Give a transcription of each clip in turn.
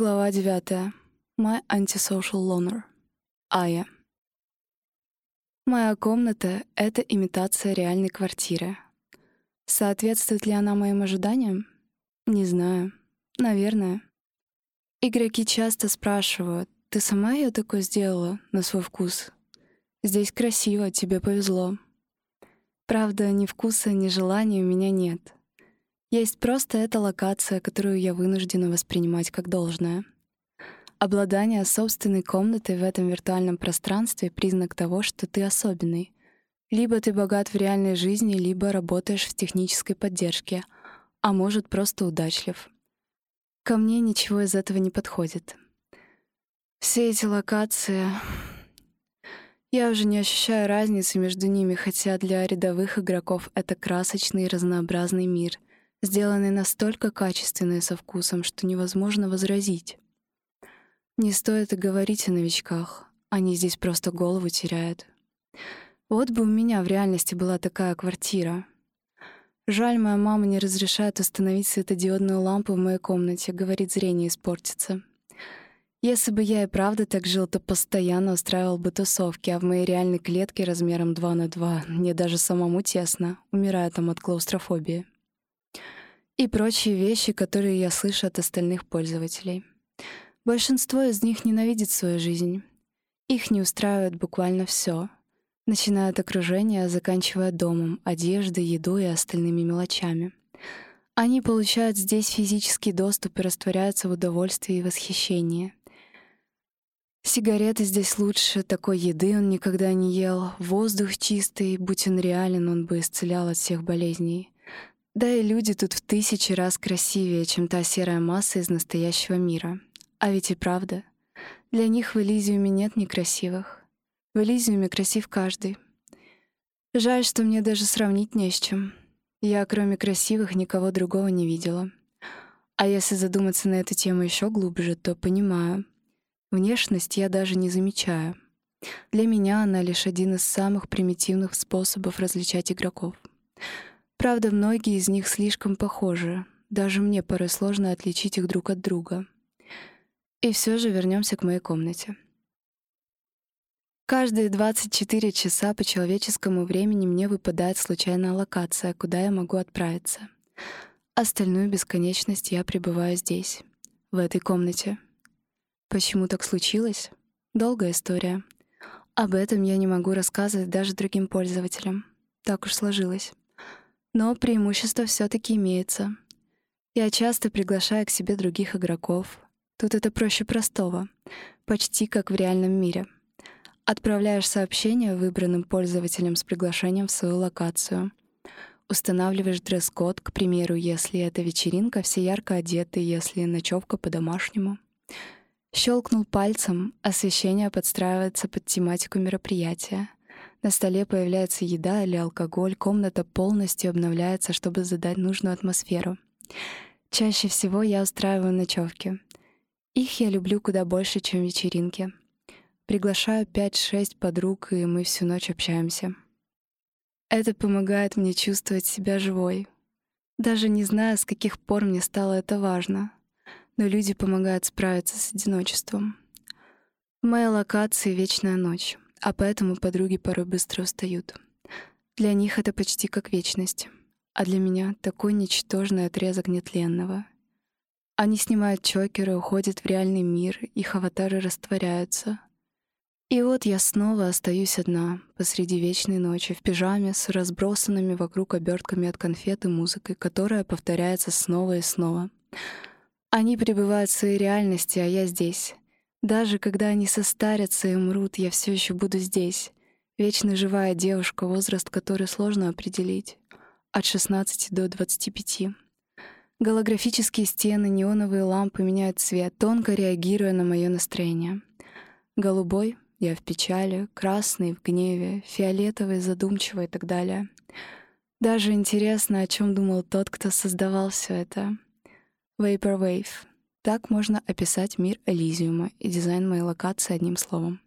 Глава 9. My Antisocial Loner. Ая. Моя комната — это имитация реальной квартиры. Соответствует ли она моим ожиданиям? Не знаю. Наверное. Игроки часто спрашивают, ты сама ее такой сделала на свой вкус? Здесь красиво, тебе повезло. Правда, ни вкуса, ни желания у меня нет — есть просто эта локация, которую я вынуждена воспринимать как должное. Обладание собственной комнатой в этом виртуальном пространстве — признак того, что ты особенный. Либо ты богат в реальной жизни, либо работаешь в технической поддержке, а может, просто удачлив. Ко мне ничего из этого не подходит. Все эти локации... Я уже не ощущаю разницы между ними, хотя для рядовых игроков это красочный и разнообразный мир — сделанный настолько качественно и со вкусом, что невозможно возразить. Не стоит и говорить о новичках, они здесь просто голову теряют. Вот бы у меня в реальности была такая квартира. Жаль, моя мама не разрешает установить светодиодную лампу в моей комнате, говорит, зрение испортится. Если бы я и правда так жил, то постоянно устраивал бы тусовки, а в моей реальной клетке размером 2 на 2 мне даже самому тесно, умирая там от клаустрофобии и прочие вещи, которые я слышу от остальных пользователей. Большинство из них ненавидит свою жизнь. Их не устраивает буквально все, начиная от окружения, заканчивая домом, одеждой, едой и остальными мелочами. Они получают здесь физический доступ и растворяются в удовольствии и восхищении. Сигареты здесь лучше, такой еды он никогда не ел, воздух чистый, будь он реален, он бы исцелял от всех болезней. Да и люди тут в тысячи раз красивее, чем та серая масса из настоящего мира. А ведь и правда. Для них в Элизиуме нет некрасивых. В Элизиуме красив каждый. Жаль, что мне даже сравнить не с чем. Я, кроме красивых, никого другого не видела. А если задуматься на эту тему еще глубже, то понимаю. Внешность я даже не замечаю. Для меня она лишь один из самых примитивных способов различать игроков — Правда, многие из них слишком похожи. Даже мне порой сложно отличить их друг от друга. И все же вернемся к моей комнате. Каждые 24 часа по человеческому времени мне выпадает случайная локация, куда я могу отправиться. Остальную бесконечность я пребываю здесь, в этой комнате. Почему так случилось? Долгая история. Об этом я не могу рассказывать даже другим пользователям. Так уж сложилось. Но преимущество все таки имеется. Я часто приглашаю к себе других игроков. Тут это проще простого, почти как в реальном мире. Отправляешь сообщение выбранным пользователям с приглашением в свою локацию. Устанавливаешь дресс-код, к примеру, если это вечеринка, все ярко одеты, если ночевка по-домашнему. Щелкнул пальцем, освещение подстраивается под тематику мероприятия. На столе появляется еда или алкоголь, комната полностью обновляется, чтобы задать нужную атмосферу. Чаще всего я устраиваю ночевки. Их я люблю куда больше, чем вечеринки. Приглашаю 5-6 подруг, и мы всю ночь общаемся. Это помогает мне чувствовать себя живой. Даже не знаю, с каких пор мне стало это важно, но люди помогают справиться с одиночеством. В моей локации вечная ночь а поэтому подруги порой быстро устают. Для них это почти как вечность, а для меня такой ничтожный отрезок нетленного. Они снимают чокеры, уходят в реальный мир, их аватары растворяются. И вот я снова остаюсь одна посреди вечной ночи в пижаме с разбросанными вокруг обертками от конфет и музыкой, которая повторяется снова и снова. Они пребывают в своей реальности, а я здесь, даже когда они состарятся и умрут, я все еще буду здесь. Вечно живая девушка, возраст которой сложно определить. От 16 до 25. Голографические стены, неоновые лампы меняют цвет, тонко реагируя на мое настроение. Голубой — я в печали, красный — в гневе, фиолетовый — задумчиво и так далее. Даже интересно, о чем думал тот, кто создавал все это. Vaporwave — так можно описать мир Элизиума и дизайн моей локации одним словом.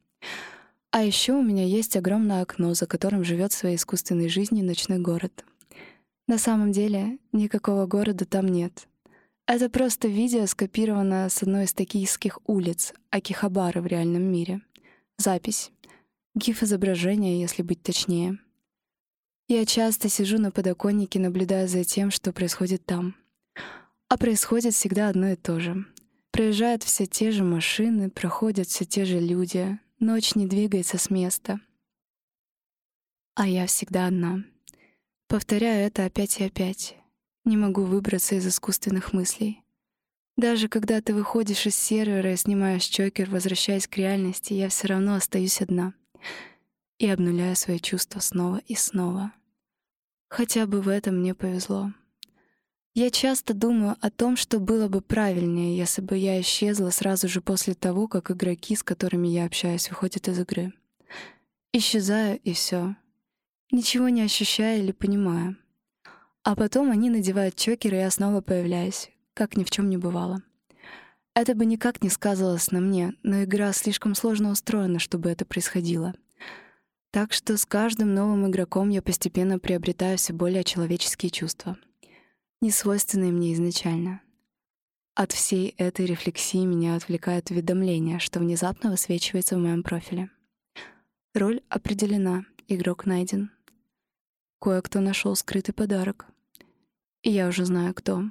А еще у меня есть огромное окно, за которым живет своей искусственной жизнью ночной город. На самом деле, никакого города там нет. Это просто видео, скопировано с одной из токийских улиц, Акихабары в реальном мире. Запись. Гиф изображения, если быть точнее. Я часто сижу на подоконнике, наблюдая за тем, что происходит там. А происходит всегда одно и то же. Проезжают все те же машины, проходят все те же люди. Ночь не двигается с места. А я всегда одна. Повторяю это опять и опять. Не могу выбраться из искусственных мыслей. Даже когда ты выходишь из сервера и снимаешь чокер, возвращаясь к реальности, я все равно остаюсь одна и обнуляю свои чувства снова и снова. Хотя бы в этом мне повезло. Я часто думаю о том, что было бы правильнее, если бы я исчезла сразу же после того, как игроки, с которыми я общаюсь, выходят из игры. Исчезаю, и все. Ничего не ощущаю или понимаю. А потом они надевают чокеры, и я снова появляюсь, как ни в чем не бывало. Это бы никак не сказывалось на мне, но игра слишком сложно устроена, чтобы это происходило. Так что с каждым новым игроком я постепенно приобретаю все более человеческие чувства, не свойственные мне изначально. От всей этой рефлексии меня отвлекает уведомление, что внезапно высвечивается в моем профиле. Роль определена, игрок найден. Кое-кто нашел скрытый подарок. И я уже знаю, кто.